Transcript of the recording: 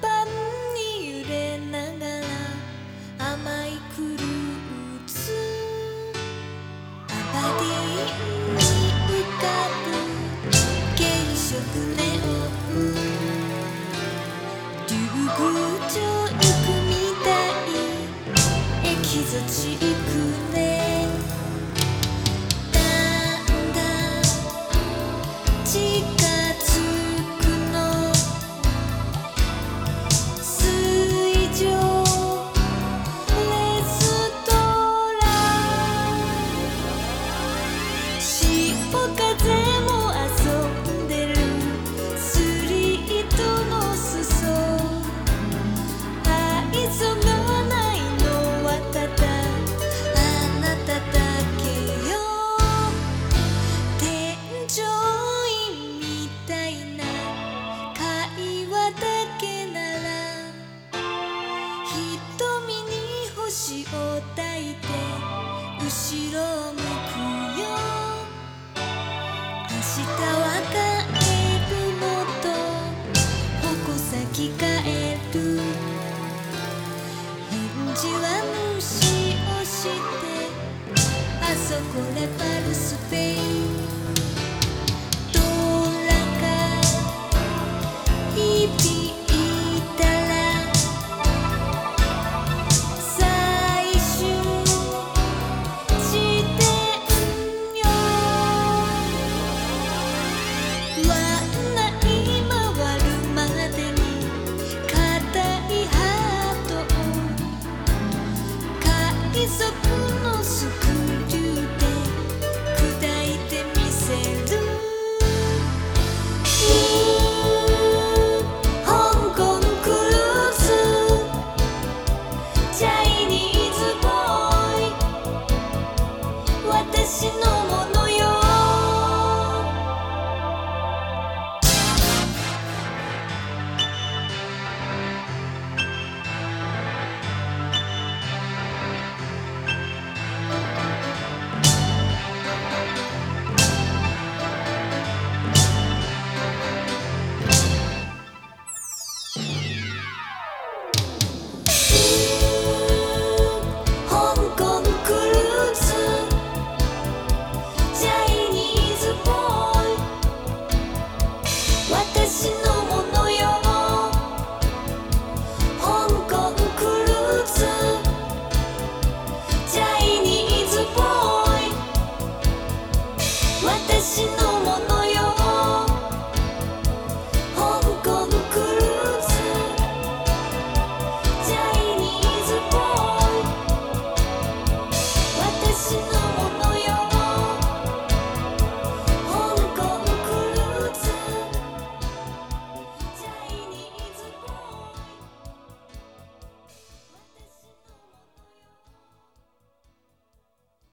パンに揺れながら甘いクルーズ。アパディに浮かぶ軽食ネオン竜宮城行くみたいエキゾチックね。いて後ろ向くよ。明日は帰るのと。矛先帰る。返事は無視をして。あそこでパルス加油。心の